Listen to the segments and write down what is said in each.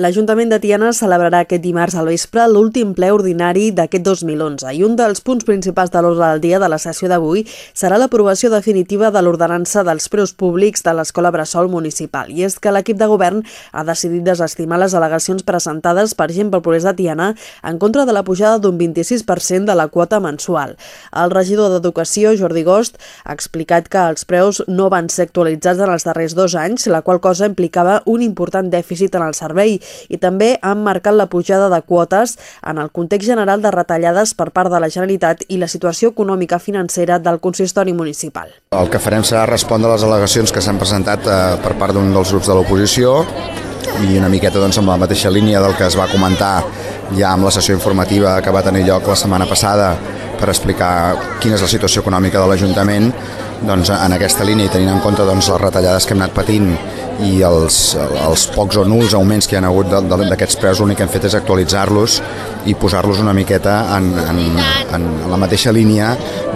L'Ajuntament de Tiana celebrarà aquest dimarts al vespre l'últim ple ordinari d'aquest 2011 i un dels punts principals de l'ordre del dia de la sessió d'avui serà l'aprovació definitiva de l'ordenança dels preus públics de l'Escola Bressol Municipal. I és que l'equip de govern ha decidit desestimar les al·legacions presentades per gent pel Progrés de Tiana en contra de la pujada d'un 26% de la quota mensual. El regidor d'Educació, Jordi Gost, ha explicat que els preus no van ser actualitzats en els darrers dos anys, la qual cosa implicava un important dèficit en el servei i també han marcat la pujada de quotes en el context general de retallades per part de la Generalitat i la situació econòmica financera del consistori municipal. El que farem serà respondre a les al·legacions que s'han presentat eh, per part d'un dels grups de l'oposició i una miqueta doncs, amb la mateixa línia del que es va comentar ja amb la sessió informativa que va tenir lloc la setmana passada per explicar quina és la situació econòmica de l'Ajuntament doncs, en aquesta línia i tenint en compte doncs, les retallades que hem anat patint i els, els pocs o nuls augments que hi ha hagut d'aquests preus, l'únic que hem fet és actualitzar-los i posar-los una miqueta en, en, en la mateixa línia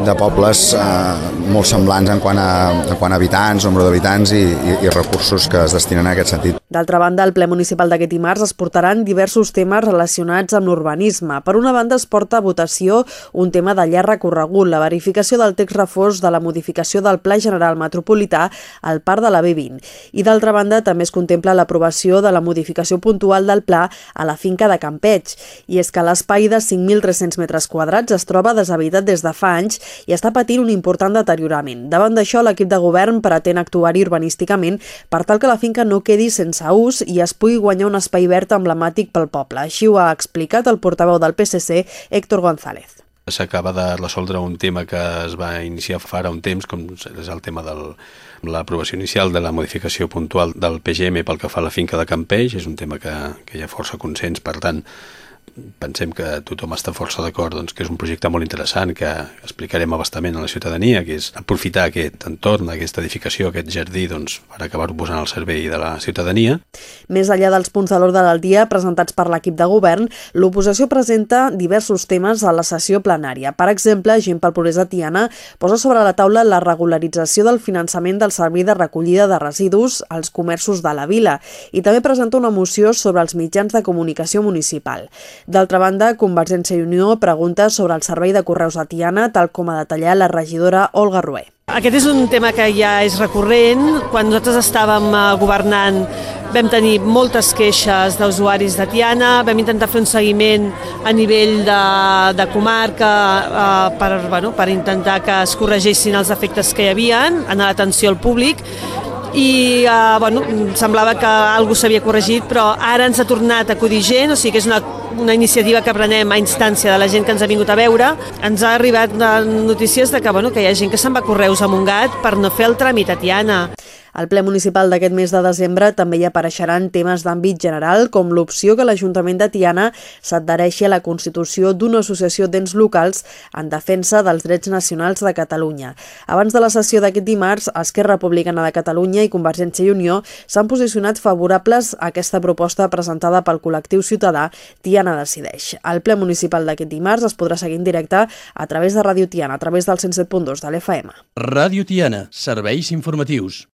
de pobles eh, molt semblants en quant a, en quant a habitants, nombre d'habitants i, i, i recursos que es destinen en aquest sentit. D'altra banda, al ple municipal d'aquest dimarts es portaran diversos temes relacionats amb l'urbanisme. Per una banda, es porta a votació un tema de llarg recorregut, la verificació del text reforç de la modificació del Pla General Metropolità al Parc de la B20. I d'altra banda, també es contempla l'aprovació de la modificació puntual del pla a la finca de Campeig. I és que l'espai de 5.300 metres quadrats es troba deshabitat des de fa anys i està patint un important deteriorament. Davant d'això, l'equip de govern pretén actuar-hi urbanísticament per tal que la finca no quedi sense ús i es pugui guanyar un espai verd emblemàtic pel poble. Així ho ha explicat el portaveu del PSC, Héctor González. S'acaba de resoldre un tema que es va iniciar fa ara un temps, com és el tema de l'aprovació inicial de la modificació puntual del PGM pel que fa a la finca de Campeix. És un tema que, que hi ha força consens, per tant, pensem que tothom està força d'acord doncs, que és un projecte molt interessant que explicarem abastament a la ciutadania, que és aprofitar aquest entorn, aquesta edificació, aquest jardí, doncs, per acabar-ho posant al servei de la ciutadania. Més enllà dels punts de l'ordre del dia presentats per l'equip de govern, l'oposició presenta diversos temes a la sessió plenària. Per exemple, Gent pel Progrés Tiana posa sobre la taula la regularització del finançament del servei de recollida de residus als comerços de la vila i també presenta una moció sobre els mitjans de comunicació municipal. D'altra banda, Convergència i Unió pregunta sobre el servei de correus a Tiana, tal com ha detallat la regidora Olga Rué. Aquest és un tema que ja és recurrent. Quan nosaltres estàvem eh, governant vam tenir moltes queixes d'usuaris de Tiana, vam intentar fer un seguiment a nivell de, de comarca eh, per, bueno, per intentar que es corregissin els efectes que hi havia en l'atenció al públic i eh, bueno, semblava que alguna s'havia corregit, però ara ens ha tornat a acudir gent, o sigui que és una una iniciativa que prenem a instància de la gent que ens ha vingut a veure, ens ha arribat notícies de que, bueno, que hi ha gent que se'n va a Correus a Montgat per no fer el tràmit a Tiana. Al ple municipal d'aquest mes de desembre també hi apareixeran temes d'àmbit general, com l'opció que l'Ajuntament de Tiana s'adhereixi a la constitució d'una associació d'ens locals en defensa dels drets nacionals de Catalunya. Abans de la sessió d'aquest dimarts, Esquerra Republicana de Catalunya i Convergència i Unió s'han posicionat favorables a aquesta proposta presentada pel col·lectiu ciutadà Tiana Decideix. El ple municipal d'aquest dimarts es podrà seguir en directe a través de Ràdio Tiana, a través del 107.2 de l'FM. Ràdio Tiana, serveis informatius.